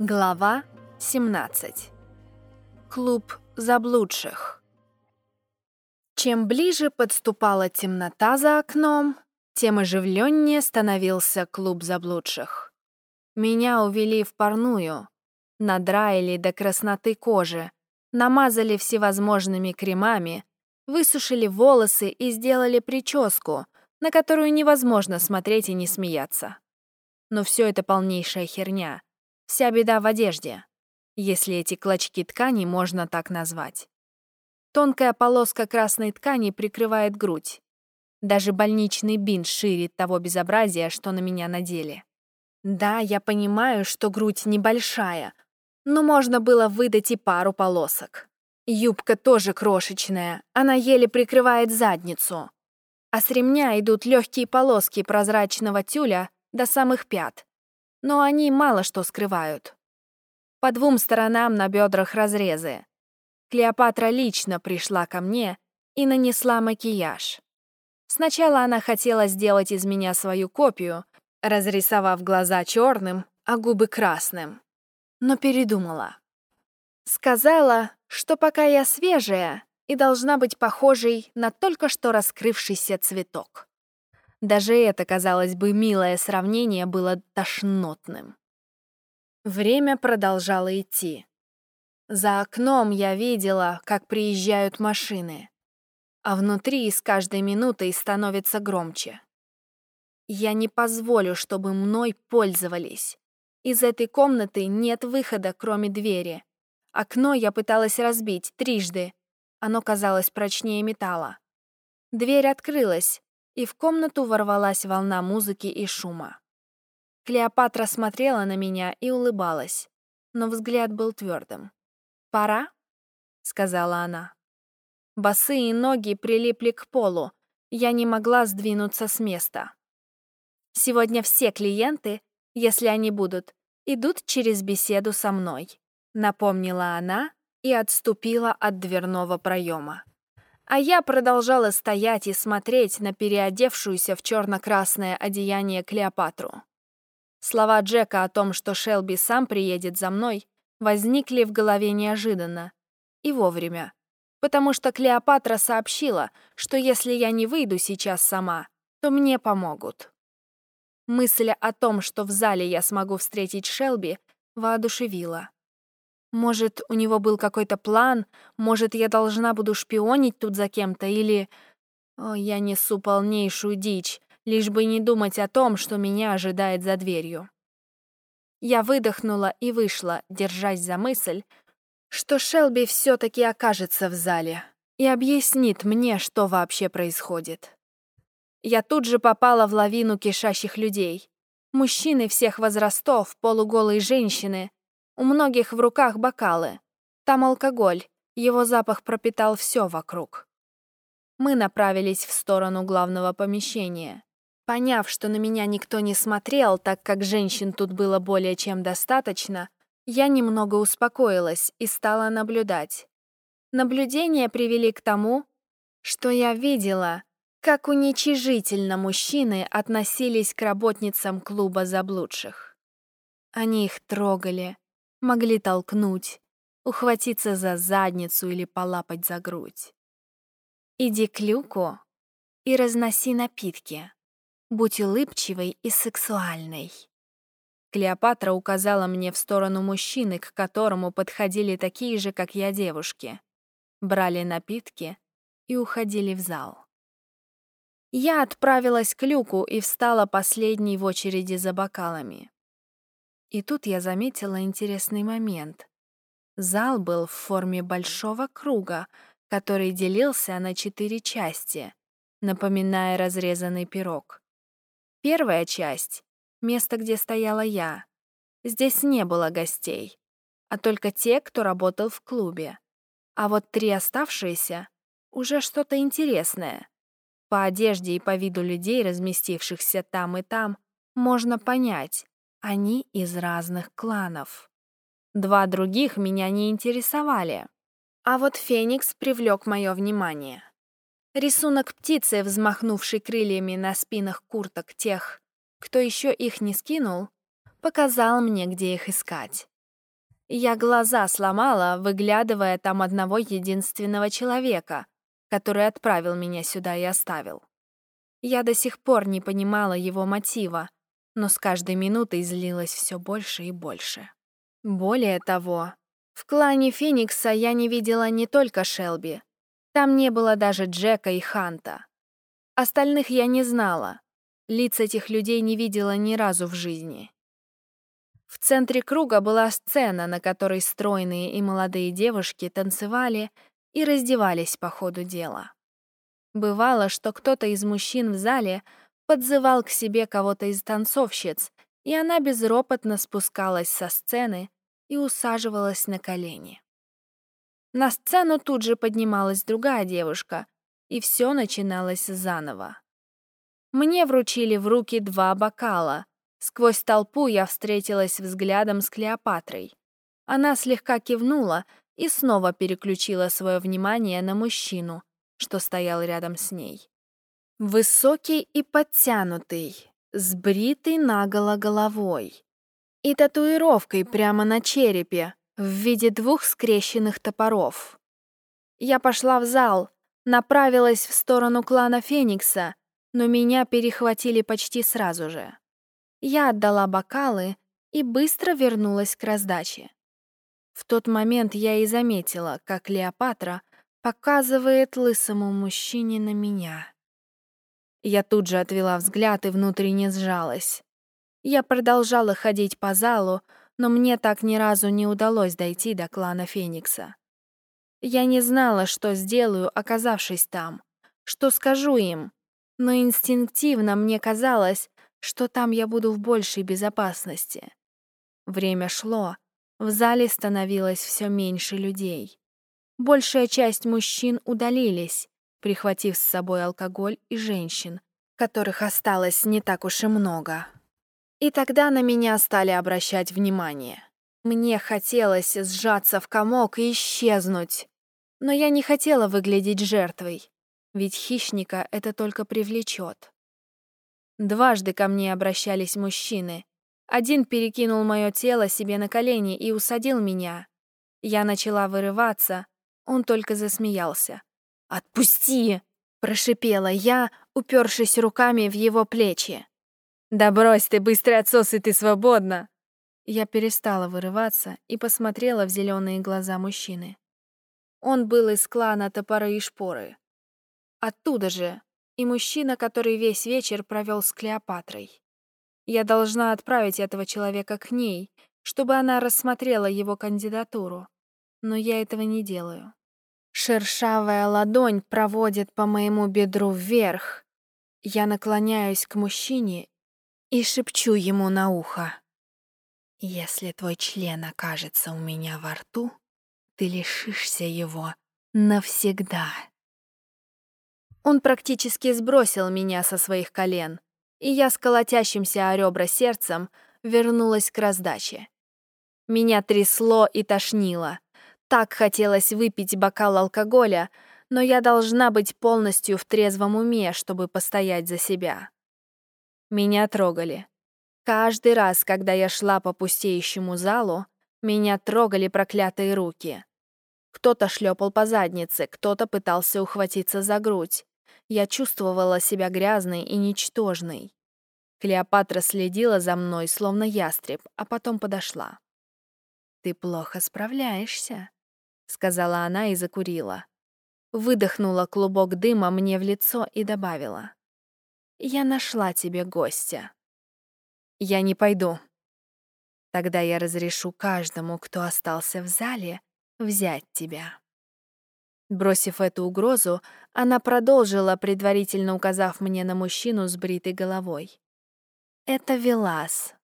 Глава 17. Клуб заблудших. Чем ближе подступала темнота за окном, тем оживленнее становился клуб заблудших. Меня увели в парную, надраили до красноты кожи, намазали всевозможными кремами, высушили волосы и сделали прическу, на которую невозможно смотреть и не смеяться. Но все это полнейшая херня — Вся беда в одежде, если эти клочки ткани можно так назвать. Тонкая полоска красной ткани прикрывает грудь. Даже больничный бинт ширит того безобразия, что на меня надели. Да, я понимаю, что грудь небольшая, но можно было выдать и пару полосок. Юбка тоже крошечная, она еле прикрывает задницу. А с ремня идут легкие полоски прозрачного тюля до самых пят но они мало что скрывают. По двум сторонам на бедрах разрезы. Клеопатра лично пришла ко мне и нанесла макияж. Сначала она хотела сделать из меня свою копию, разрисовав глаза черным, а губы красным. Но передумала. Сказала, что пока я свежая и должна быть похожей на только что раскрывшийся цветок. Даже это, казалось бы, милое сравнение было тошнотным. Время продолжало идти. За окном я видела, как приезжают машины, а внутри с каждой минутой становится громче. Я не позволю, чтобы мной пользовались. Из этой комнаты нет выхода, кроме двери. Окно я пыталась разбить трижды. Оно казалось прочнее металла. Дверь открылась, и в комнату ворвалась волна музыки и шума. Клеопатра смотрела на меня и улыбалась, но взгляд был твердым. «Пора?» — сказала она. Босые ноги прилипли к полу, я не могла сдвинуться с места. «Сегодня все клиенты, если они будут, идут через беседу со мной», — напомнила она и отступила от дверного проема. А я продолжала стоять и смотреть на переодевшуюся в черно-красное одеяние Клеопатру. Слова Джека о том, что Шелби сам приедет за мной, возникли в голове неожиданно и вовремя, потому что Клеопатра сообщила, что если я не выйду сейчас сама, то мне помогут. Мысль о том, что в зале я смогу встретить Шелби, воодушевила. Может, у него был какой-то план, может, я должна буду шпионить тут за кем-то, или... О, я несу полнейшую дичь, лишь бы не думать о том, что меня ожидает за дверью. Я выдохнула и вышла, держась за мысль, что Шелби все-таки окажется в зале и объяснит мне, что вообще происходит. Я тут же попала в лавину кишащих людей. Мужчины всех возрастов, полуголые женщины, у многих в руках бокалы. Там алкоголь, его запах пропитал все вокруг. Мы направились в сторону главного помещения. Поняв, что на меня никто не смотрел, так как женщин тут было более чем достаточно, я немного успокоилась и стала наблюдать. Наблюдения привели к тому, что я видела, как уничижительно мужчины относились к работницам клуба заблудших. Они их трогали, могли толкнуть, ухватиться за задницу или полапать за грудь. Иди к люку и разноси напитки. Будь улыбчивой и сексуальной. Клеопатра указала мне в сторону мужчины, к которому подходили такие же, как я, девушки. Брали напитки и уходили в зал. Я отправилась к люку и встала последней в очереди за бокалами. И тут я заметила интересный момент. Зал был в форме большого круга, который делился на четыре части, напоминая разрезанный пирог. Первая часть — место, где стояла я. Здесь не было гостей, а только те, кто работал в клубе. А вот три оставшиеся — уже что-то интересное. По одежде и по виду людей, разместившихся там и там, можно понять, они из разных кланов. Два других меня не интересовали. А вот Феникс привлек мое внимание. Рисунок птицы, взмахнувшей крыльями на спинах курток тех, кто еще их не скинул, показал мне, где их искать. Я глаза сломала, выглядывая там одного единственного человека, который отправил меня сюда и оставил. Я до сих пор не понимала его мотива, но с каждой минутой злилась все больше и больше. Более того, в клане Феникса я не видела не только Шелби. Там не было даже Джека и Ханта. Остальных я не знала. Лиц этих людей не видела ни разу в жизни. В центре круга была сцена, на которой стройные и молодые девушки танцевали и раздевались по ходу дела. Бывало, что кто-то из мужчин в зале подзывал к себе кого-то из танцовщиц, и она безропотно спускалась со сцены и усаживалась на колени. На сцену тут же поднималась другая девушка, и все начиналось заново. Мне вручили в руки два бокала, Сквозь толпу я встретилась взглядом с Клеопатрой. Она слегка кивнула и снова переключила свое внимание на мужчину, что стоял рядом с ней. Высокий и подтянутый, с бритой наголо головой и татуировкой прямо на черепе в виде двух скрещенных топоров. Я пошла в зал, направилась в сторону клана Феникса, но меня перехватили почти сразу же. Я отдала бокалы и быстро вернулась к раздаче. В тот момент я и заметила, как Клеопатра показывает лысому мужчине на меня. Я тут же отвела взгляд и внутренне сжалась. Я продолжала ходить по залу, но мне так ни разу не удалось дойти до клана Феникса. Я не знала, что сделаю, оказавшись там, что скажу им, но инстинктивно мне казалось, что там я буду в большей безопасности. Время шло, в зале становилось все меньше людей. Большая часть мужчин удалились, прихватив с собой алкоголь и женщин, которых осталось не так уж и много. И тогда на меня стали обращать внимание. Мне хотелось сжаться в комок и исчезнуть. Но я не хотела выглядеть жертвой, ведь хищника это только привлечет. Дважды ко мне обращались мужчины. Один перекинул мое тело себе на колени и усадил меня. Я начала вырываться, он только засмеялся. «Отпусти!» — прошипела я, упершись руками в его плечи. «Да брось ты, быстрый отсос, и ты свободна!» Я перестала вырываться и посмотрела в зеленые глаза мужчины. Он был из клана топоры и шпоры. Оттуда же, и мужчина, который весь вечер провел с Клеопатрой. Я должна отправить этого человека к ней, чтобы она рассмотрела его кандидатуру. Но я этого не делаю. Шершавая ладонь проводит по моему бедру вверх. Я наклоняюсь к мужчине и шепчу ему на ухо. «Если твой член окажется у меня во рту, ты лишишься его навсегда». Он практически сбросил меня со своих колен, и я с колотящимся о ребра сердцем вернулась к раздаче. Меня трясло и тошнило. Так хотелось выпить бокал алкоголя, но я должна быть полностью в трезвом уме, чтобы постоять за себя. Меня трогали. Каждый раз, когда я шла по пустеющему залу, меня трогали проклятые руки. Кто-то шлепал по заднице, кто-то пытался ухватиться за грудь. Я чувствовала себя грязной и ничтожной. Клеопатра следила за мной, словно ястреб, а потом подошла. «Ты плохо справляешься», — сказала она и закурила. Выдохнула клубок дыма мне в лицо и добавила. «Я нашла тебе гостя». «Я не пойду». «Тогда я разрешу каждому, кто остался в зале, взять тебя». Бросив эту угрозу, она продолжила, предварительно указав мне на мужчину с бритой головой. «Это Велас.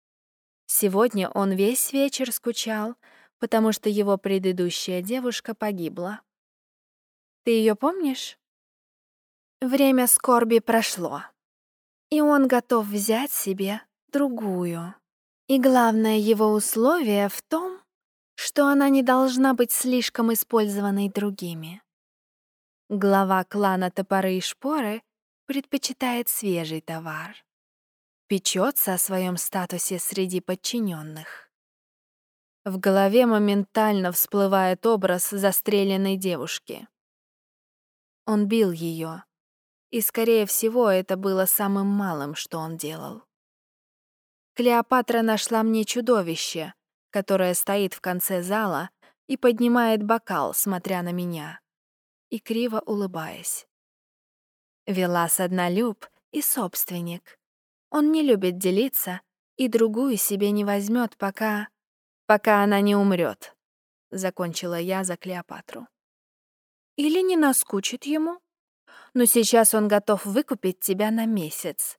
Сегодня он весь вечер скучал, потому что его предыдущая девушка погибла. Ты ее помнишь? Время скорби прошло, и он готов взять себе другую. И главное его условие в том, что она не должна быть слишком использованной другими. Глава клана Топоры и Шпоры предпочитает свежий товар. Печется о своем статусе среди подчиненных. В голове моментально всплывает образ застреленной девушки. Он бил ее, и, скорее всего, это было самым малым, что он делал. Клеопатра нашла мне чудовище, которое стоит в конце зала и поднимает бокал, смотря на меня, и криво улыбаясь. Велас однолюб и собственник. Он не любит делиться и другую себе не возьмет, пока... пока она не умрет. Закончила я за Клеопатру. Или не наскучит ему. Но сейчас он готов выкупить тебя на месяц.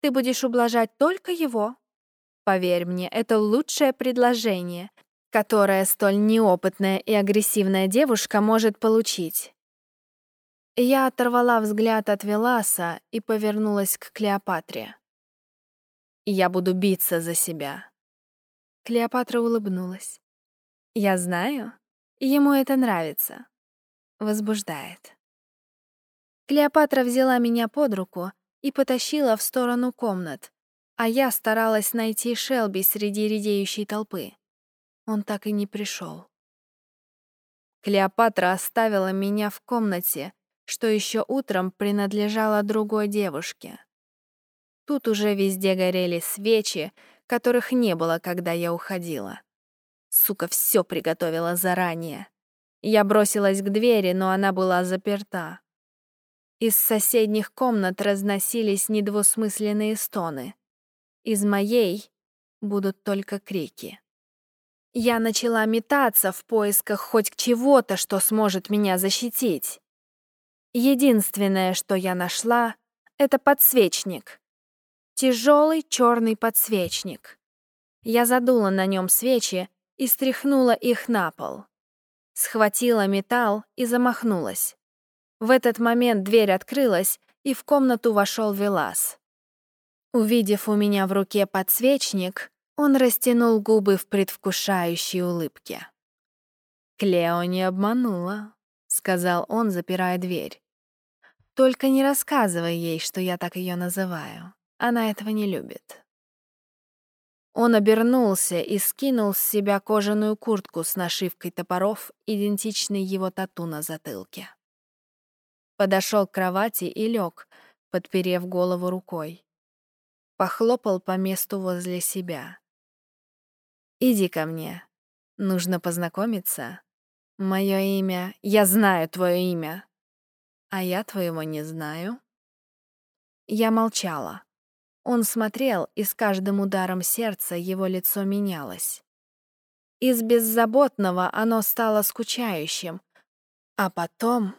Ты будешь ублажать только его. Поверь мне, это лучшее предложение, которое столь неопытная и агрессивная девушка может получить. Я оторвала взгляд от Веласа и повернулась к Клеопатре. «Я буду биться за себя». Клеопатра улыбнулась. «Я знаю, ему это нравится возбуждает. Клеопатра взяла меня под руку и потащила в сторону комнат, а я старалась найти Шелби среди редеющей толпы. Он так и не пришел. Клеопатра оставила меня в комнате, что еще утром принадлежала другой девушке. Тут уже везде горели свечи, которых не было, когда я уходила. Сука все приготовила заранее. Я бросилась к двери, но она была заперта. Из соседних комнат разносились недвусмысленные стоны. Из моей будут только крики. Я начала метаться в поисках хоть чего-то, что сможет меня защитить. Единственное, что я нашла, это подсвечник. Тяжелый черный подсвечник. Я задула на нем свечи и стряхнула их на пол схватила металл и замахнулась. В этот момент дверь открылась, и в комнату вошел Велас. Увидев у меня в руке подсвечник, он растянул губы в предвкушающей улыбке. «Клео не обманула», — сказал он, запирая дверь. «Только не рассказывай ей, что я так ее называю. Она этого не любит». Он обернулся и скинул с себя кожаную куртку с нашивкой топоров, идентичной его тату на затылке. Подошел к кровати и лег, подперев голову рукой. Похлопал по месту возле себя. «Иди ко мне. Нужно познакомиться. Мое имя... Я знаю твое имя. А я твоего не знаю». Я молчала. Он смотрел, и с каждым ударом сердца его лицо менялось. Из беззаботного оно стало скучающим, а потом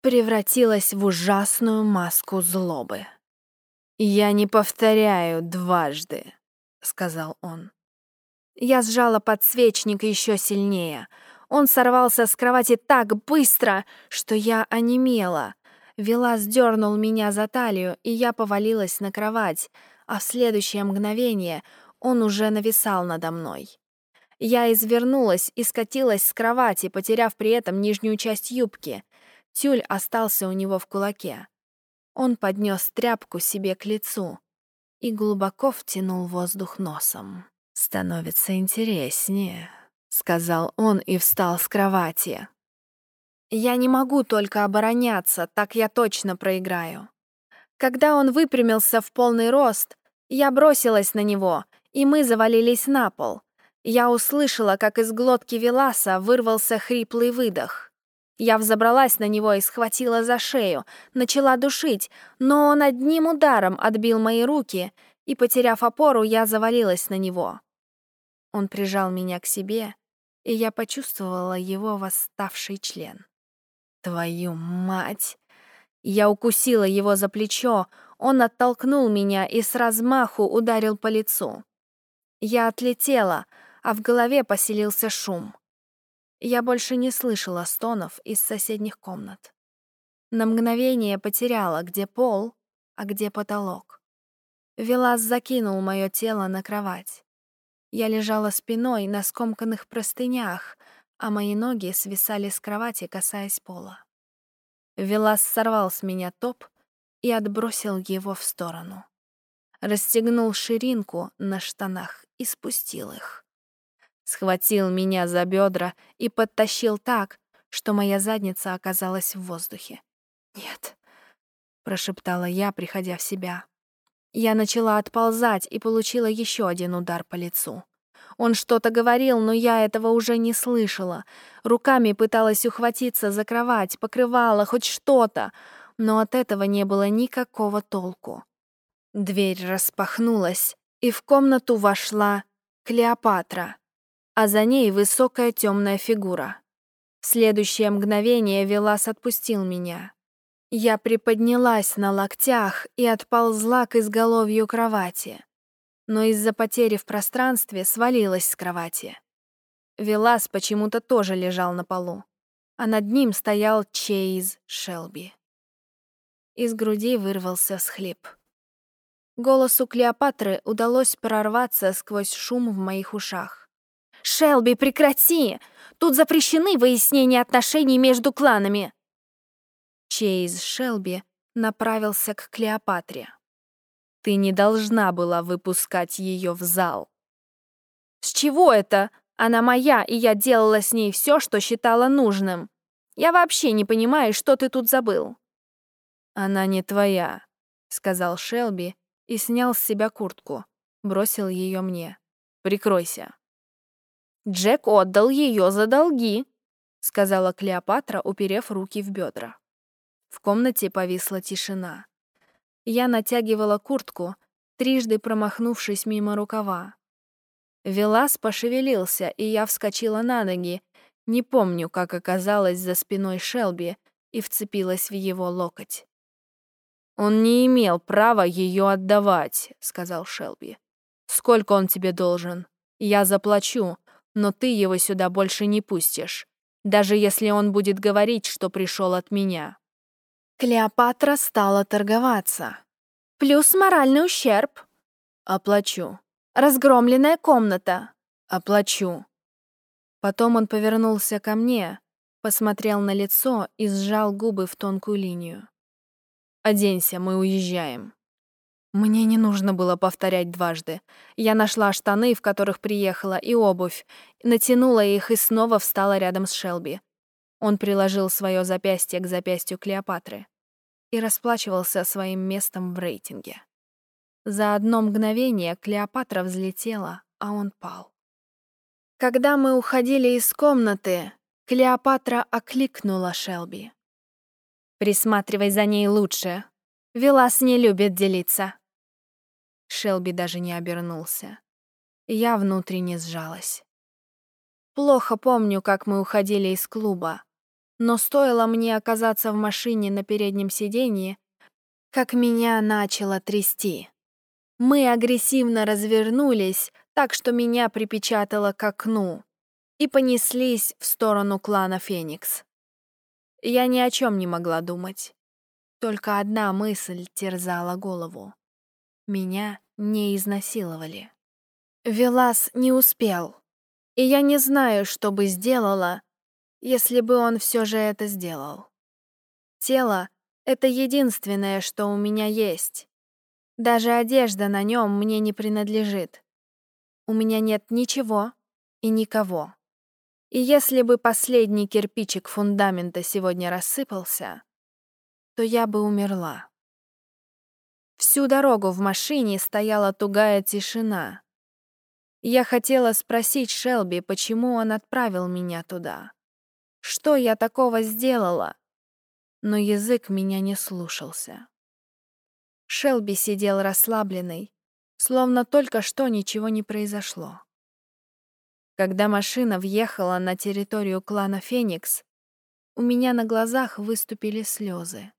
превратилось в ужасную маску злобы. «Я не повторяю дважды», — сказал он. Я сжала подсвечник еще сильнее. Он сорвался с кровати так быстро, что я онемела. Вела сдернул меня за талию, и я повалилась на кровать, а в следующее мгновение он уже нависал надо мной. Я извернулась и скатилась с кровати, потеряв при этом нижнюю часть юбки. Тюль остался у него в кулаке. Он поднес тряпку себе к лицу и глубоко втянул воздух носом. «Становится интереснее», — сказал он и встал с кровати. «Я не могу только обороняться, так я точно проиграю». Когда он выпрямился в полный рост, я бросилась на него, и мы завалились на пол. Я услышала, как из глотки Веласа вырвался хриплый выдох. Я взобралась на него и схватила за шею, начала душить, но он одним ударом отбил мои руки, и, потеряв опору, я завалилась на него. Он прижал меня к себе, и я почувствовала его восставший член. «Твою мать!» Я укусила его за плечо, он оттолкнул меня и с размаху ударил по лицу. Я отлетела, а в голове поселился шум. Я больше не слышала стонов из соседних комнат. На мгновение потеряла, где пол, а где потолок. Велас закинул мое тело на кровать. Я лежала спиной на скомканных простынях, а мои ноги свисали с кровати, касаясь пола. Велас сорвал с меня топ и отбросил его в сторону. Расстегнул ширинку на штанах и спустил их. схватил меня за бедра и подтащил так, что моя задница оказалась в воздухе. «Нет», — прошептала я, приходя в себя. Я начала отползать и получила еще один удар по лицу. Он что-то говорил, но я этого уже не слышала. Руками пыталась ухватиться за кровать, покрывала хоть что-то, но от этого не было никакого толку. Дверь распахнулась, и в комнату вошла Клеопатра, а за ней высокая темная фигура. В следующее мгновение Велас отпустил меня. Я приподнялась на локтях и отползла к изголовью кровати, но из-за потери в пространстве свалилась с кровати. Велас почему-то тоже лежал на полу, а над ним стоял Чейз Шелби. Из груди вырвался схлип. Голосу Клеопатры удалось прорваться сквозь шум в моих ушах. «Шелби, прекрати! Тут запрещены выяснения отношений между кланами!» Чейз Шелби направился к Клеопатре. «Ты не должна была выпускать ее в зал». «С чего это? Она моя, и я делала с ней все, что считала нужным. Я вообще не понимаю, что ты тут забыл». «Она не твоя», — сказал Шелби и снял с себя куртку, бросил ее мне. «Прикройся». «Джек отдал ее за долги», — сказала Клеопатра, уперев руки в бедра. В комнате повисла тишина. Я натягивала куртку, трижды промахнувшись мимо рукава. Велас пошевелился, и я вскочила на ноги, не помню, как оказалась за спиной Шелби и вцепилась в его локоть. «Он не имел права ее отдавать», — сказал Шелби. «Сколько он тебе должен? Я заплачу, но ты его сюда больше не пустишь, даже если он будет говорить, что пришел от меня». Клеопатра стала торговаться. Плюс моральный ущерб. Оплачу. Разгромленная комната. Оплачу. Потом он повернулся ко мне, посмотрел на лицо и сжал губы в тонкую линию. «Оденься, мы уезжаем». Мне не нужно было повторять дважды. Я нашла штаны, в которых приехала, и обувь, натянула их и снова встала рядом с Шелби. Он приложил свое запястье к запястью Клеопатры и расплачивался своим местом в рейтинге. За одно мгновение Клеопатра взлетела, а он пал. Когда мы уходили из комнаты, Клеопатра окликнула Шелби. «Присматривай за ней лучше. Велас не любит делиться». Шелби даже не обернулся. Я внутренне сжалась. Плохо помню, как мы уходили из клуба. Но стоило мне оказаться в машине на переднем сиденье, как меня начало трясти. Мы агрессивно развернулись, так что меня припечатало к окну, и понеслись в сторону клана Феникс. Я ни о чем не могла думать. Только одна мысль терзала голову. Меня не изнасиловали. Велас не успел, и я не знаю, что бы сделала, если бы он все же это сделал. Тело — это единственное, что у меня есть. Даже одежда на нем мне не принадлежит. У меня нет ничего и никого. И если бы последний кирпичик фундамента сегодня рассыпался, то я бы умерла. Всю дорогу в машине стояла тугая тишина. Я хотела спросить Шелби, почему он отправил меня туда. Что я такого сделала? Но язык меня не слушался. Шелби сидел расслабленный, словно только что ничего не произошло. Когда машина въехала на территорию клана Феникс, у меня на глазах выступили слезы.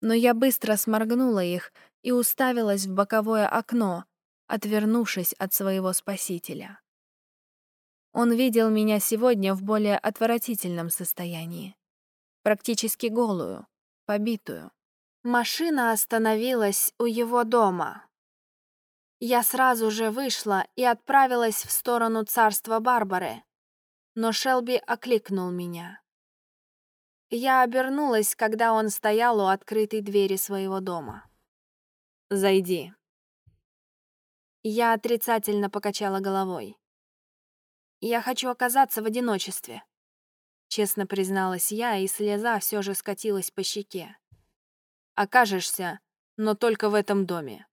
Но я быстро сморгнула их и уставилась в боковое окно, отвернувшись от своего спасителя. Он видел меня сегодня в более отвратительном состоянии. Практически голую, побитую. Машина остановилась у его дома. Я сразу же вышла и отправилась в сторону царства Барбары, но Шелби окликнул меня. Я обернулась, когда он стоял у открытой двери своего дома. «Зайди». Я отрицательно покачала головой. Я хочу оказаться в одиночестве. Честно призналась я, и слеза все же скатилась по щеке. Окажешься, но только в этом доме.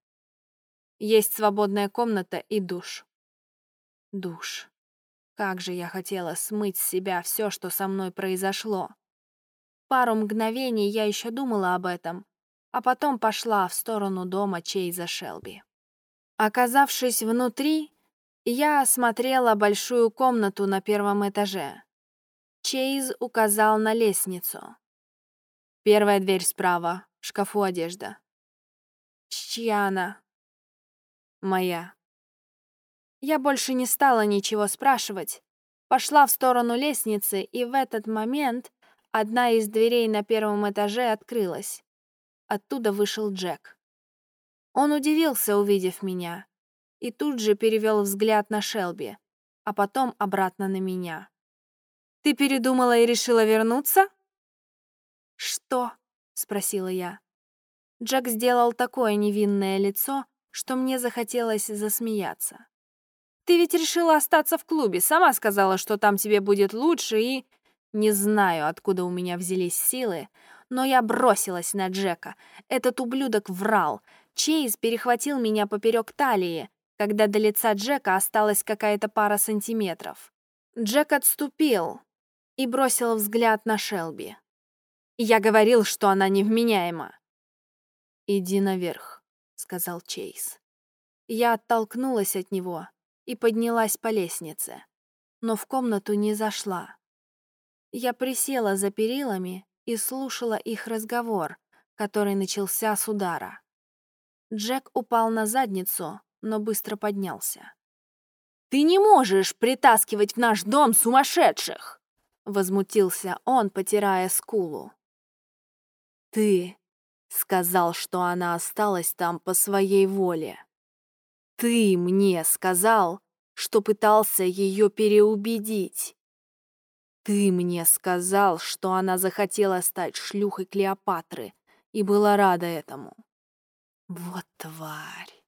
Есть свободная комната и душ. Душ. Как же я хотела смыть с себя все, что со мной произошло. Пару мгновений я еще думала об этом, а потом пошла в сторону дома Чейза Шелби. Оказавшись внутри, я осмотрела большую комнату на первом этаже. Чейз указал на лестницу. Первая дверь справа, в шкафу одежда. Чья она? Моя. Я больше не стала ничего спрашивать. Пошла в сторону лестницы, и в этот момент одна из дверей на первом этаже открылась. Оттуда вышел Джек. Он удивился, увидев меня, и тут же перевел взгляд на Шелби, а потом обратно на меня. «Ты передумала и решила вернуться?» «Что?» — спросила я. Джек сделал такое невинное лицо, что мне захотелось засмеяться. Ты ведь решила остаться в клубе, сама сказала, что там тебе будет лучше и... Не знаю, откуда у меня взялись силы, но я бросилась на Джека. Этот ублюдок врал. Чейз перехватил меня поперек талии, когда до лица Джека осталась какая-то пара сантиметров. Джек отступил и бросил взгляд на Шелби. Я говорил, что она невменяема. «Иди наверх», — сказал Чейз. Я оттолкнулась от него и поднялась по лестнице, но в комнату не зашла. Я присела за перилами и слушала их разговор, который начался с удара. Джек упал на задницу, но быстро поднялся. «Ты не можешь притаскивать в наш дом сумасшедших!» Возмутился он, потирая скулу. «Ты сказал, что она осталась там по своей воле. Ты мне сказал, что пытался ее переубедить. Ты мне сказал, что она захотела стать шлюхой Клеопатры и была рада этому. Вот тварь.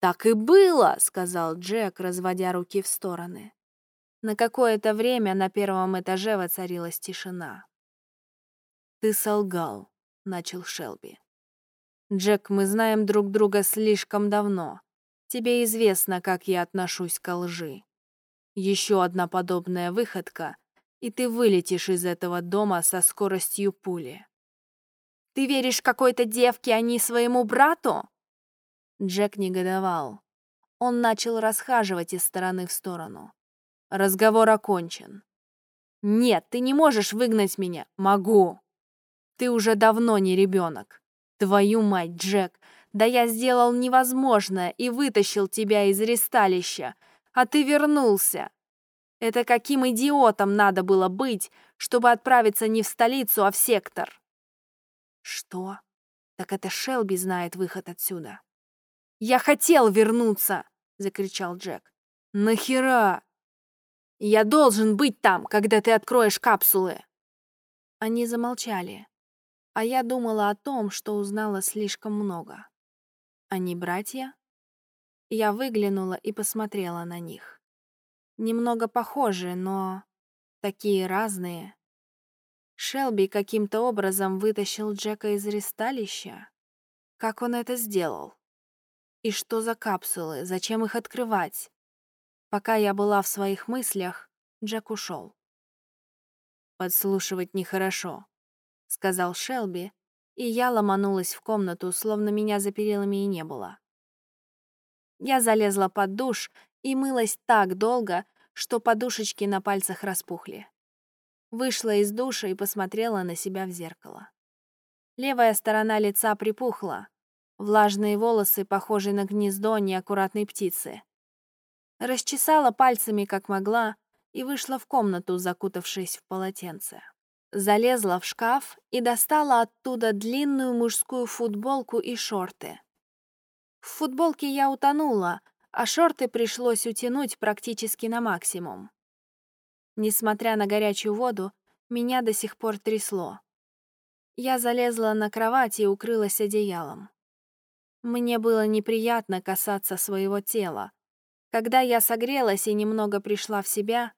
Так и было, сказал Джек, разводя руки в стороны. На какое-то время на первом этаже воцарилась тишина. Ты солгал, начал Шелби. Джек, мы знаем друг друга слишком давно. Тебе известно, как я отношусь к лжи. Еще одна подобная выходка, и ты вылетишь из этого дома со скоростью пули. Ты веришь какой-то девке, а не своему брату? Джек негодовал. Он начал расхаживать из стороны в сторону. Разговор окончен. Нет, ты не можешь выгнать меня. Могу. Ты уже давно не ребенок. Твою мать, Джек, да я сделал невозможное и вытащил тебя из ресталища, а ты вернулся. Это каким идиотом надо было быть, чтобы отправиться не в столицу, а в сектор? Что? Так это Шелби знает выход отсюда. Я хотел вернуться, закричал Джек. Нахера? Я должен быть там, когда ты откроешь капсулы. Они замолчали, а я думала о том, что узнала слишком много. Они братья? Я выглянула и посмотрела на них. Немного похожи, но такие разные. Шелби каким-то образом вытащил Джека из ресталища. Как он это сделал? И что за капсулы? Зачем их открывать? Пока я была в своих мыслях, Джек ушел. «Подслушивать нехорошо», — сказал Шелби, и я ломанулась в комнату, словно меня за перилами и не было. Я залезла под душ и мылась так долго, что подушечки на пальцах распухли. Вышла из душа и посмотрела на себя в зеркало. Левая сторона лица припухла, влажные волосы похожи на гнездо неаккуратной птицы. Расчесала пальцами, как могла, и вышла в комнату, закутавшись в полотенце. Залезла в шкаф и достала оттуда длинную мужскую футболку и шорты. В футболке я утонула, а шорты пришлось утянуть практически на максимум. Несмотря на горячую воду, меня до сих пор трясло. Я залезла на кровать и укрылась одеялом. Мне было неприятно касаться своего тела, Когда я согрелась и немного пришла в себя,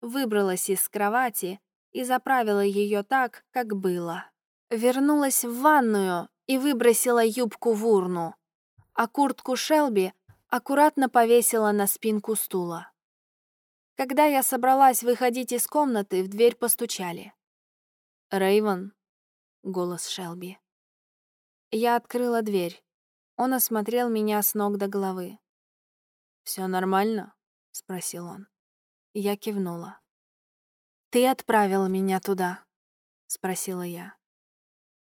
выбралась из кровати и заправила ее так, как было. Вернулась в ванную и выбросила юбку в урну, а куртку Шелби аккуратно повесила на спинку стула. Когда я собралась выходить из комнаты, в дверь постучали. Рейвен, голос Шелби. Я открыла дверь. Он осмотрел меня с ног до головы. Все нормально?» — спросил он. Я кивнула. «Ты отправил меня туда?» — спросила я.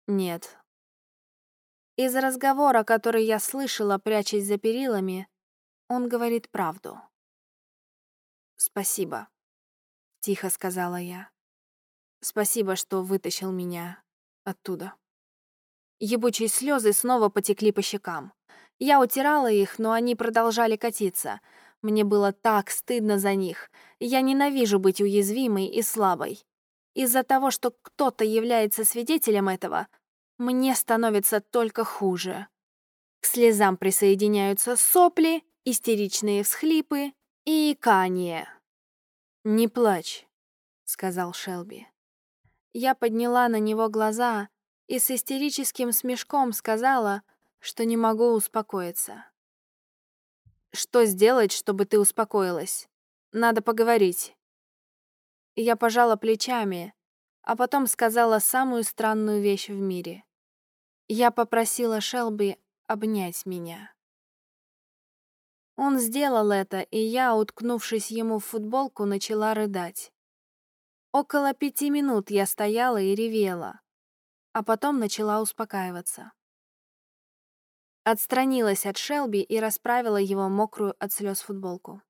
«Нет». Из разговора, который я слышала, прячась за перилами, он говорит правду. «Спасибо», — тихо сказала я. «Спасибо, что вытащил меня оттуда». Ебучие слезы снова потекли по щекам. Я утирала их, но они продолжали катиться. Мне было так стыдно за них. Я ненавижу быть уязвимой и слабой. Из-за того, что кто-то является свидетелем этого, мне становится только хуже. К слезам присоединяются сопли, истеричные всхлипы и икание. «Не плачь», — сказал Шелби. Я подняла на него глаза и с истерическим смешком сказала, что не могу успокоиться. «Что сделать, чтобы ты успокоилась? Надо поговорить». Я пожала плечами, а потом сказала самую странную вещь в мире. Я попросила Шелби обнять меня. Он сделал это, и я, уткнувшись ему в футболку, начала рыдать. Около пяти минут я стояла и ревела, а потом начала успокаиваться. Отстранилась от Шелби и расправила его мокрую от слез футболку.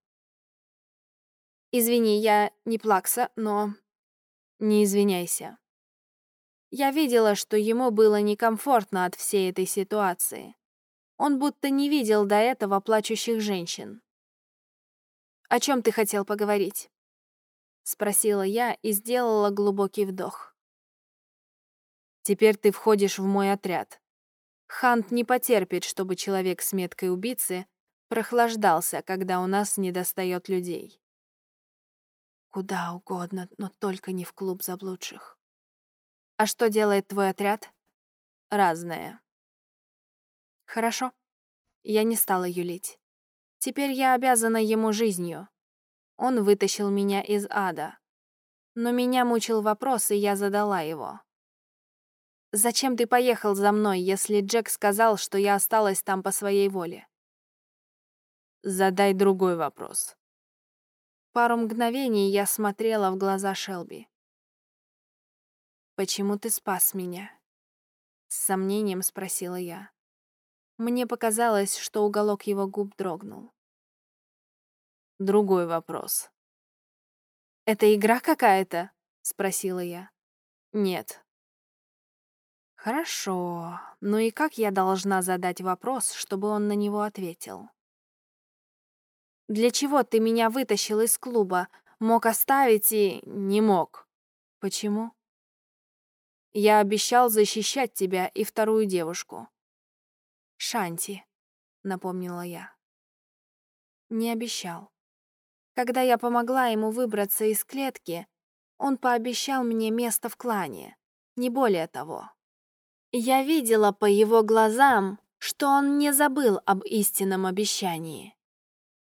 «Извини, я не плакса, но...» «Не извиняйся». Я видела, что ему было некомфортно от всей этой ситуации. Он будто не видел до этого плачущих женщин. «О чем ты хотел поговорить?» — спросила я и сделала глубокий вдох. «Теперь ты входишь в мой отряд. Хант не потерпит, чтобы человек с меткой убийцы прохлаждался, когда у нас недостает людей. Куда угодно, но только не в клуб заблудших. А что делает твой отряд? Разное. Хорошо. Я не стала юлить. Теперь я обязана ему жизнью. Он вытащил меня из ада. Но меня мучил вопрос, и я задала его. Зачем ты поехал за мной, если Джек сказал, что я осталась там по своей воле? Задай другой вопрос. Пару мгновений я смотрела в глаза Шелби. «Почему ты спас меня?» С сомнением спросила я. Мне показалось, что уголок его губ дрогнул. Другой вопрос. «Это игра какая-то?» — спросила я. «Нет, Хорошо. Ну и как я должна задать вопрос, чтобы он на него ответил? Для чего ты меня вытащил из клуба? Мог оставить и не мог. Почему? Я обещал защищать тебя и вторую девушку. Шанти, напомнила я. Не обещал. Когда я помогла ему выбраться из клетки, он пообещал мне место в клане, не более того. Я видела по его глазам, что он не забыл об истинном обещании.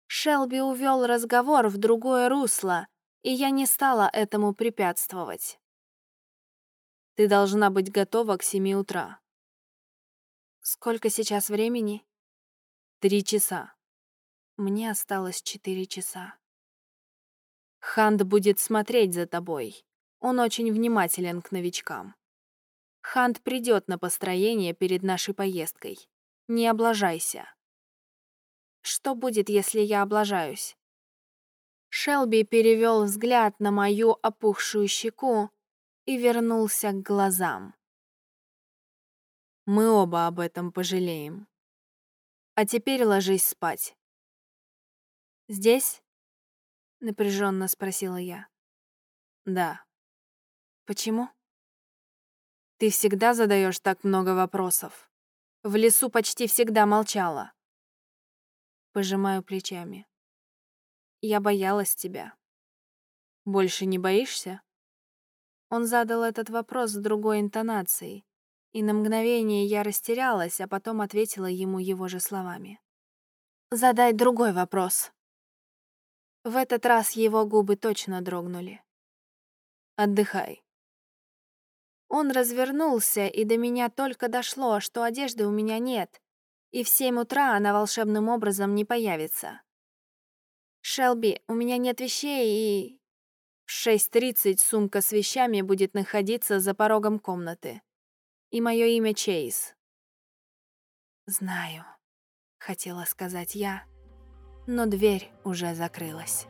Шелби увел разговор в другое русло, и я не стала этому препятствовать. Ты должна быть готова к семи утра. Сколько сейчас времени? Три часа. Мне осталось четыре часа. Ханд будет смотреть за тобой. Он очень внимателен к новичкам. Хант придет на построение перед нашей поездкой. Не облажайся. Что будет, если я облажаюсь? Шелби перевел взгляд на мою опухшую щеку и вернулся к глазам. Мы оба об этом пожалеем. А теперь ложись спать. Здесь? Напряженно спросила я. Да. Почему? Ты всегда задаешь так много вопросов. В лесу почти всегда молчала. Пожимаю плечами. Я боялась тебя. Больше не боишься? Он задал этот вопрос с другой интонацией, и на мгновение я растерялась, а потом ответила ему его же словами. «Задай другой вопрос». В этот раз его губы точно дрогнули. «Отдыхай». Он развернулся, и до меня только дошло, что одежды у меня нет, и в семь утра она волшебным образом не появится. «Шелби, у меня нет вещей и...» В 6.30 сумка с вещами будет находиться за порогом комнаты. И мое имя Чейз. «Знаю», — хотела сказать я, но дверь уже закрылась.